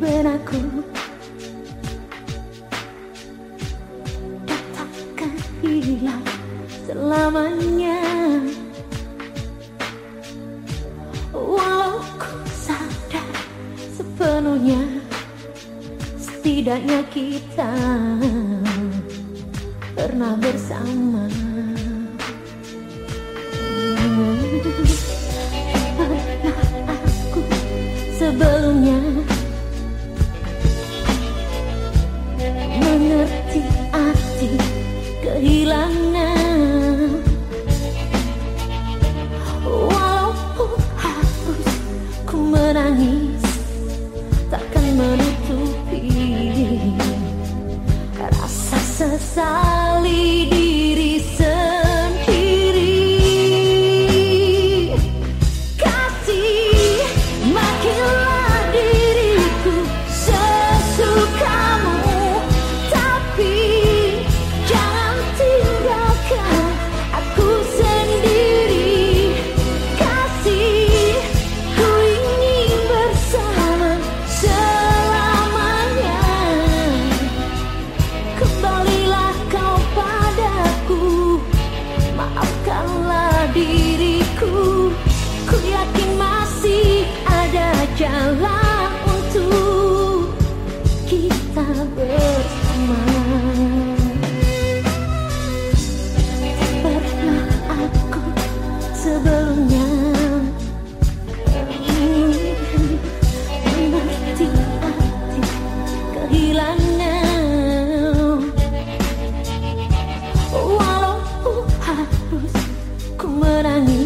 benakku Takkan hilang selamanya. Walau ku sadar sepenuhnya Setidaknya kita pernah bersama. kita bersama Pernah aku sebelumnya Ingin mengerti arti kehilangan. Walau harus ku menangis.